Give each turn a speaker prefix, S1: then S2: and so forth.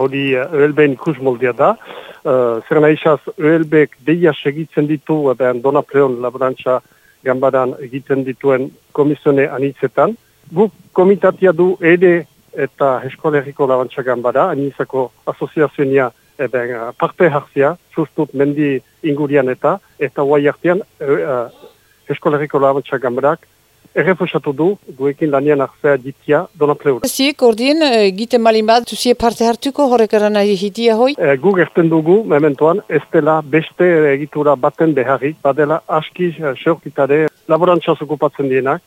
S1: hori ELB-en ikus moldea da. Uh, zer nahi izaz, ELB-ek deia segitzen ditu, eben Donapleon laborantza gambaran egiten dituen komisione anitzetan. Guk komitatia du ere eta eskoleriko laborantza gambara, anitzako asoziazionia eben parte hartzia, sustut mendi ingurian eta, eta guai hartian uh, eskoleriko laborantza gambarak errefusatu du, guekin lanian hartzea ditia Donapleur.
S2: Ziek, ordin, egiten malin bat, zuzie parte hartuko horrek eran hitia hoi?
S1: E, gu gerten dugu, mementoan, ez dela beste egitura baten beharrik, badela aski, uh, seurkitare, laborantzaz okupatzen dienak,